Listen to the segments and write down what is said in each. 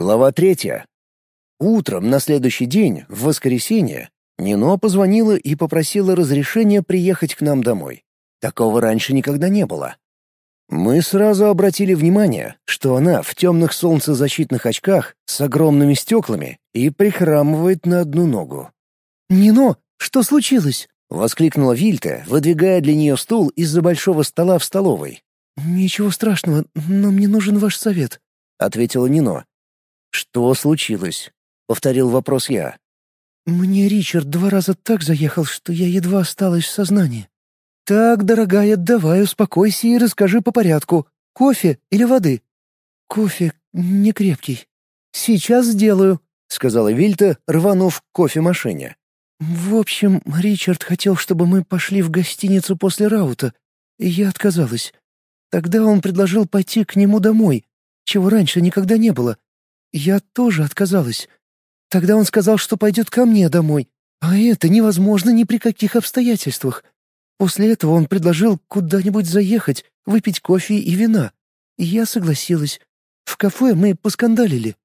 Глава третья. Утром на следующий день, в воскресенье, Нино позвонила и попросила разрешения приехать к нам домой. Такого раньше никогда не было. Мы сразу обратили внимание, что она в темных солнцезащитных очках с огромными стеклами и прихрамывает на одну ногу. «Нино, что случилось?» — воскликнула Вильта, выдвигая для нее стул из-за большого стола в столовой. «Ничего страшного, но мне нужен ваш совет», — ответила Нино. «Что случилось?» — повторил вопрос я. «Мне Ричард два раза так заехал, что я едва осталась в сознании. Так, дорогая, давай успокойся и расскажи по порядку. Кофе или воды?» «Кофе не крепкий». «Сейчас сделаю», — сказала Вильта, рванув к кофемашине. «В общем, Ричард хотел, чтобы мы пошли в гостиницу после раута, и я отказалась. Тогда он предложил пойти к нему домой, чего раньше никогда не было. Я тоже отказалась. Тогда он сказал, что пойдет ко мне домой, а это невозможно ни при каких обстоятельствах. После этого он предложил куда-нибудь заехать, выпить кофе и вина. Я согласилась. В кафе мы поскандалили.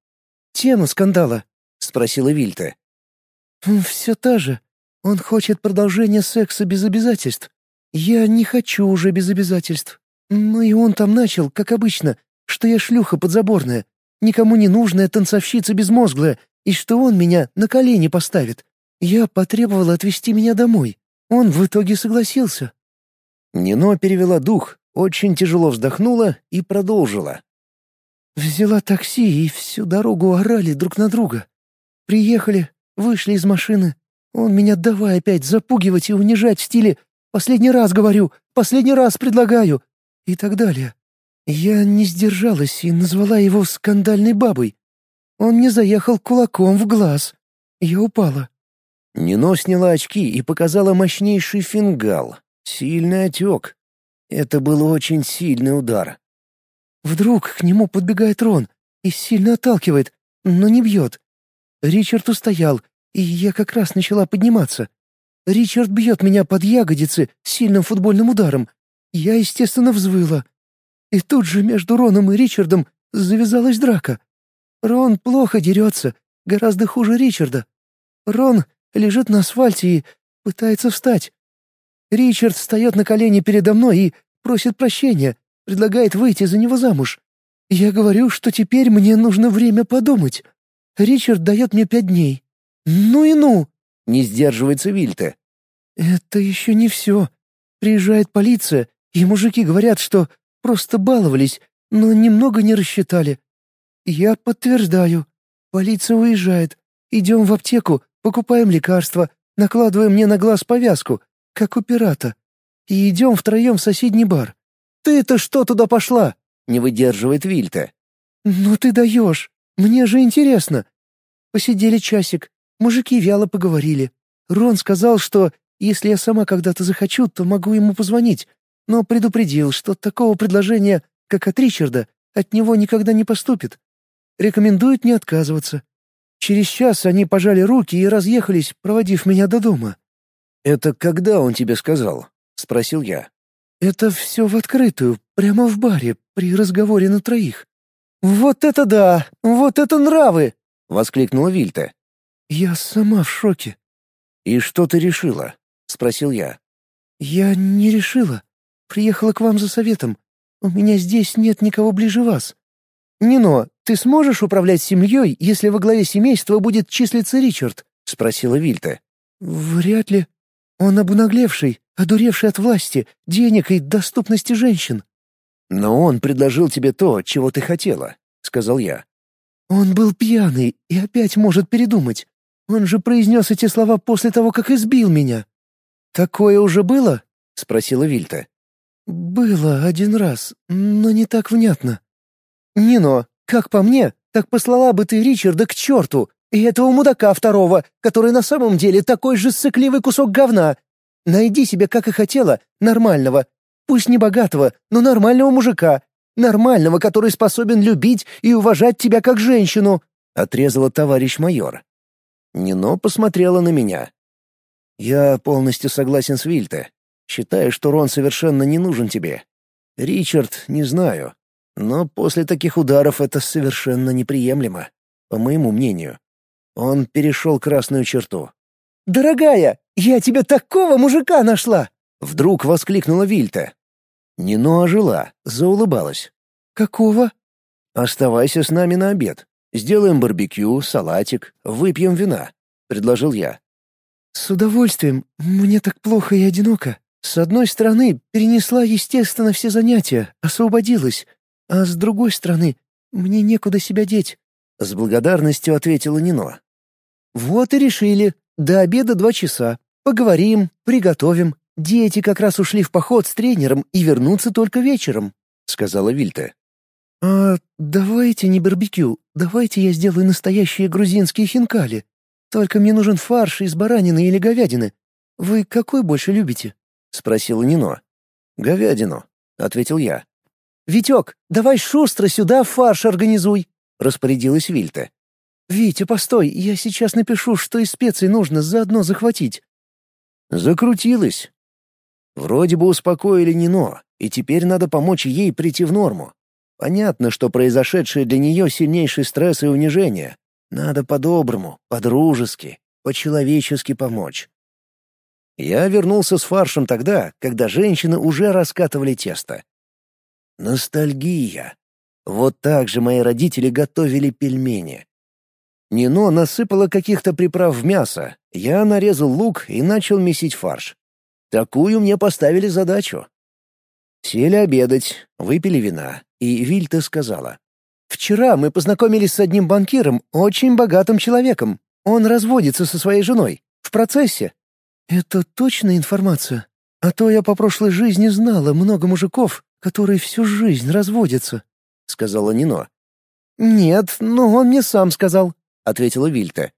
«Тема скандала?» — спросила Вильта. «Все та же. Он хочет продолжения секса без обязательств. Я не хочу уже без обязательств. Ну и он там начал, как обычно, что я шлюха подзаборная, никому не нужная танцовщица безмозглая, и что он меня на колени поставит. Я потребовала отвезти меня домой. Он в итоге согласился». Нино перевела дух, очень тяжело вздохнула и продолжила. Взяла такси и всю дорогу орали друг на друга. Приехали, вышли из машины. Он меня давай опять запугивать и унижать в стиле «последний раз говорю», «последний раз предлагаю» и так далее. Я не сдержалась и назвала его скандальной бабой. Он не заехал кулаком в глаз. Я упала. Нино сняла очки и показала мощнейший фингал. Сильный отек. Это был очень сильный удар. Вдруг к нему подбегает Рон и сильно отталкивает, но не бьет. Ричард устоял, и я как раз начала подниматься. Ричард бьет меня под ягодицы сильным футбольным ударом. Я, естественно, взвыла. И тут же между Роном и Ричардом завязалась драка. Рон плохо дерется, гораздо хуже Ричарда. Рон лежит на асфальте и пытается встать. Ричард встает на колени передо мной и просит прощения, предлагает выйти за него замуж. Я говорю, что теперь мне нужно время подумать. Ричард дает мне пять дней. Ну и ну! Не сдерживается Вильте. Это еще не все. Приезжает полиция, и мужики говорят, что просто баловались, но немного не рассчитали. Я подтверждаю. Полиция уезжает. Идем в аптеку, покупаем лекарства, накладываем мне на глаз повязку, как у пирата. И идем втроем в соседний бар. «Ты-то что туда пошла?» — не выдерживает Вильта. «Ну ты даешь. Мне же интересно». Посидели часик. Мужики вяло поговорили. Рон сказал, что если я сама когда-то захочу, то могу ему позвонить, но предупредил, что такого предложения, как от Ричарда, от него никогда не поступит. Рекомендует не отказываться. Через час они пожали руки и разъехались, проводив меня до дома. «Это когда он тебе сказал?» — спросил я. «Это все в открытую, прямо в баре, при разговоре на троих». «Вот это да! Вот это нравы!» — воскликнула Вильта. «Я сама в шоке». «И что ты решила?» — спросил я. «Я не решила. Приехала к вам за советом. У меня здесь нет никого ближе вас». «Нино, ты сможешь управлять семьей, если во главе семейства будет числиться Ричард?» — спросила Вильта. «Вряд ли. Он обнаглевший, одуревший от власти, денег и доступности женщин». «Но он предложил тебе то, чего ты хотела», — сказал я. «Он был пьяный и опять может передумать. Он же произнес эти слова после того, как избил меня». «Такое уже было?» — спросила Вильта. «Было один раз, но не так внятно». «Нино, как по мне, так послала бы ты Ричарда к черту, и этого мудака второго, который на самом деле такой же сыкливый кусок говна. Найди себе, как и хотела, нормального, пусть не богатого, но нормального мужика, нормального, который способен любить и уважать тебя как женщину», — отрезала товарищ майор. Нино посмотрела на меня. «Я полностью согласен с Вильте. Считаю, что Рон совершенно не нужен тебе. Ричард, не знаю. Но после таких ударов это совершенно неприемлемо. по моему мнению. Он перешел красную черту. «Дорогая, я тебе такого мужика нашла!» Вдруг воскликнула Вильта. Нино ожила, заулыбалась. «Какого?» «Оставайся с нами на обед. Сделаем барбекю, салатик, выпьем вина», — предложил я. «С удовольствием. Мне так плохо и одиноко. С одной стороны, перенесла, естественно, все занятия, освободилась. А с другой стороны, мне некуда себя деть», — с благодарностью ответила Нино. «Вот и решили. До обеда два часа. Поговорим, приготовим. Дети как раз ушли в поход с тренером и вернутся только вечером», — сказала Вильта. «А давайте не барбекю, давайте я сделаю настоящие грузинские хинкали. Только мне нужен фарш из баранины или говядины. Вы какой больше любите?» — спросила Нино. «Говядину», — ответил я. «Витек, давай шустро сюда фарш организуй», — распорядилась Вильта. «Витя, постой, я сейчас напишу, что из специй нужно заодно захватить». Закрутилась. Вроде бы успокоили Нино, и теперь надо помочь ей прийти в норму. Понятно, что произошедшее для нее сильнейший стресс и унижение. Надо по-доброму, по-дружески, по-человечески помочь. Я вернулся с фаршем тогда, когда женщины уже раскатывали тесто. Ностальгия. Вот так же мои родители готовили пельмени. Нино насыпала каких-то приправ в мясо, я нарезал лук и начал месить фарш. Такую мне поставили задачу. Сели обедать, выпили вина, и Вильта сказала. «Вчера мы познакомились с одним банкиром, очень богатым человеком. Он разводится со своей женой. В процессе». «Это точная информация? А то я по прошлой жизни знала много мужиков, которые всю жизнь разводятся», — сказала Нино. «Нет, но он мне сам сказал. — ответила Вильта.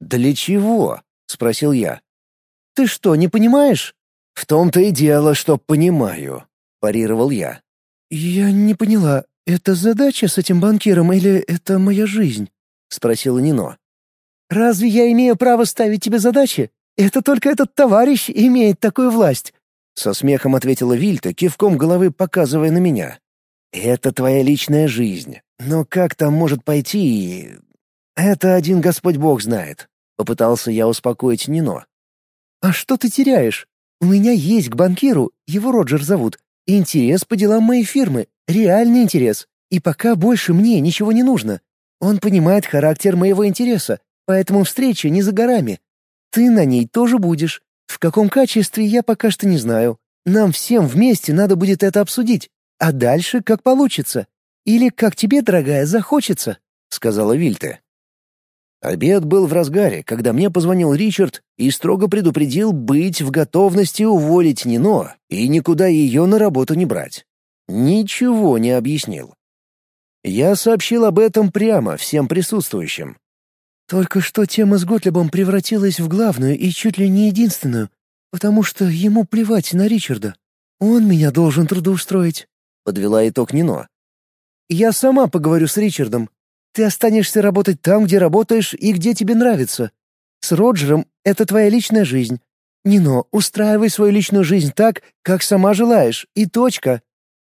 «Для чего?» — спросил я. «Ты что, не понимаешь?» «В том-то и дело, что понимаю», — парировал я. «Я не поняла, это задача с этим банкиром или это моя жизнь?» — спросила Нино. «Разве я имею право ставить тебе задачи? Это только этот товарищ имеет такую власть!» Со смехом ответила Вильта, кивком головы показывая на меня. «Это твоя личная жизнь. Но как там может пойти, «Это один Господь Бог знает», — попытался я успокоить Нино. «А что ты теряешь? У меня есть к банкиру, его Роджер зовут, интерес по делам моей фирмы, реальный интерес, и пока больше мне ничего не нужно. Он понимает характер моего интереса, поэтому встреча не за горами. Ты на ней тоже будешь. В каком качестве я пока что не знаю. Нам всем вместе надо будет это обсудить, а дальше как получится. Или как тебе, дорогая, захочется», — сказала Вильте. Обед был в разгаре, когда мне позвонил Ричард и строго предупредил быть в готовности уволить Нино и никуда ее на работу не брать. Ничего не объяснил. Я сообщил об этом прямо всем присутствующим. «Только что тема с Готлебом превратилась в главную и чуть ли не единственную, потому что ему плевать на Ричарда. Он меня должен трудоустроить», — подвела итог Нино. «Я сама поговорю с Ричардом, ты останешься работать там, где работаешь и где тебе нравится. С Роджером это твоя личная жизнь. Нино, устраивай свою личную жизнь так, как сама желаешь, и точка.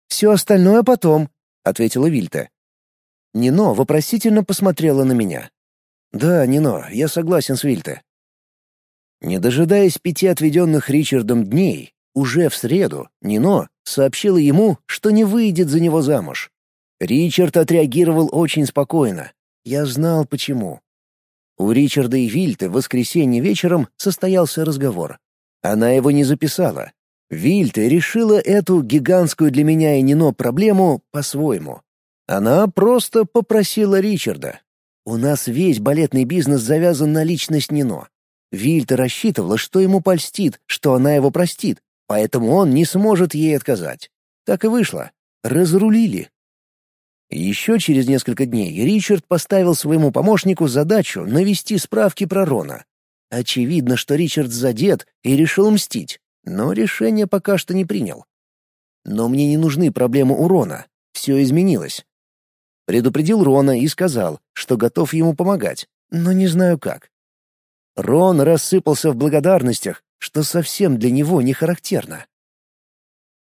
Все остальное потом», — ответила Вильта. Нино вопросительно посмотрела на меня. «Да, Нино, я согласен с Вильте». Не дожидаясь пяти отведенных Ричардом дней, уже в среду Нино сообщила ему, что не выйдет за него замуж. Ричард отреагировал очень спокойно. Я знал почему. У Ричарда и Вильты в воскресенье вечером состоялся разговор. Она его не записала. Вильта решила эту гигантскую для меня и Нино проблему по-своему. Она просто попросила Ричарда. У нас весь балетный бизнес завязан на личность Нино. Вильта рассчитывала, что ему польстит, что она его простит, поэтому он не сможет ей отказать. Так и вышло. Разрулили. Еще через несколько дней Ричард поставил своему помощнику задачу навести справки про Рона. Очевидно, что Ричард задет и решил мстить, но решение пока что не принял. Но мне не нужны проблемы у Рона. Все изменилось. Предупредил Рона и сказал, что готов ему помогать, но не знаю как. Рон рассыпался в благодарностях, что совсем для него не характерно.